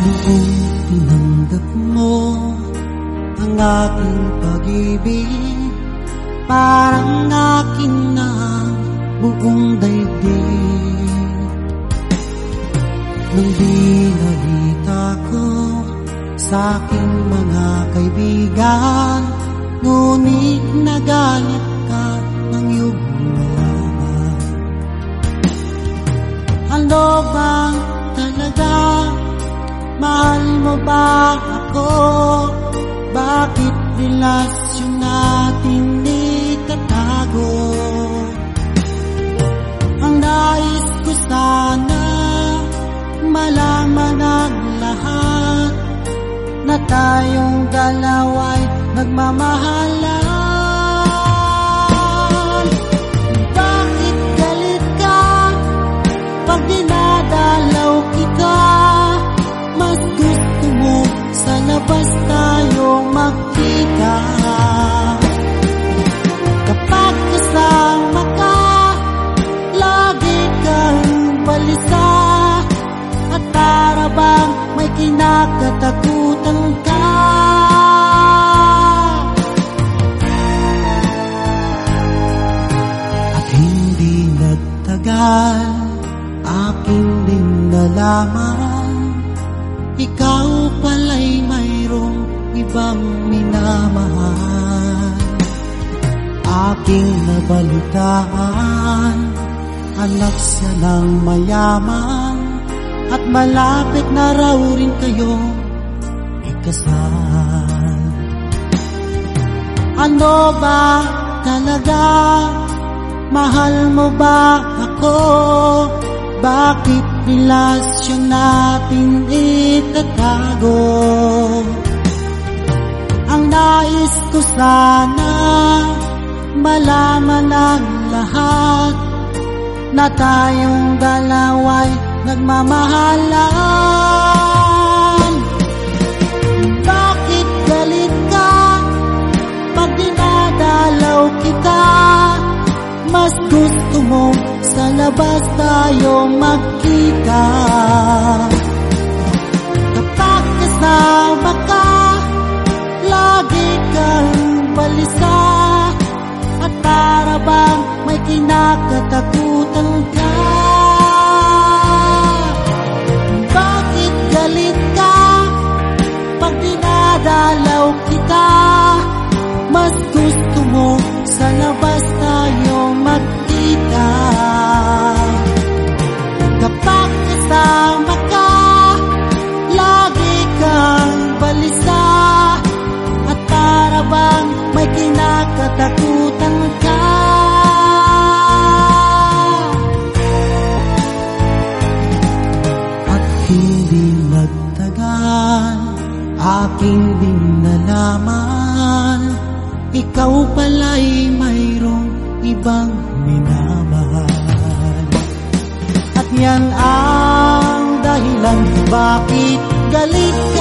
buong tinanggap mo ang aking pag-ibig. Parang akin na buong daigdig. Nang binalita ko sa aking mga kaibigan ngunit nagalit ka mo ba ako? Bakit relasyon natin itatago? Ang nais ko sana malaman ang lahat na tayong dalawa'y nagmamahalan. Magkita. Kapag kasama ka, lagi kang balisa At bang may kinakatakutan ka. At hindi nagtagal, aking din nalaman Ikaw ibang minamahal Aking nabalitaan Anak siya ng mayaman At malapit na raw rin kayo ikasal Ano ba talaga? Mahal mo ba ako? Bakit relasyon natin itatago? Nais ko sana malaman ang lahat na tayong dalawa'y nagmamahalan. Bakit galit ka pag dinadalaw kita? Mas gusto mo sa labas tayo magkita. Aking din nalaman Ikaw pala'y mayroong ibang minamahal. At yan ang dahilan bakit galit ka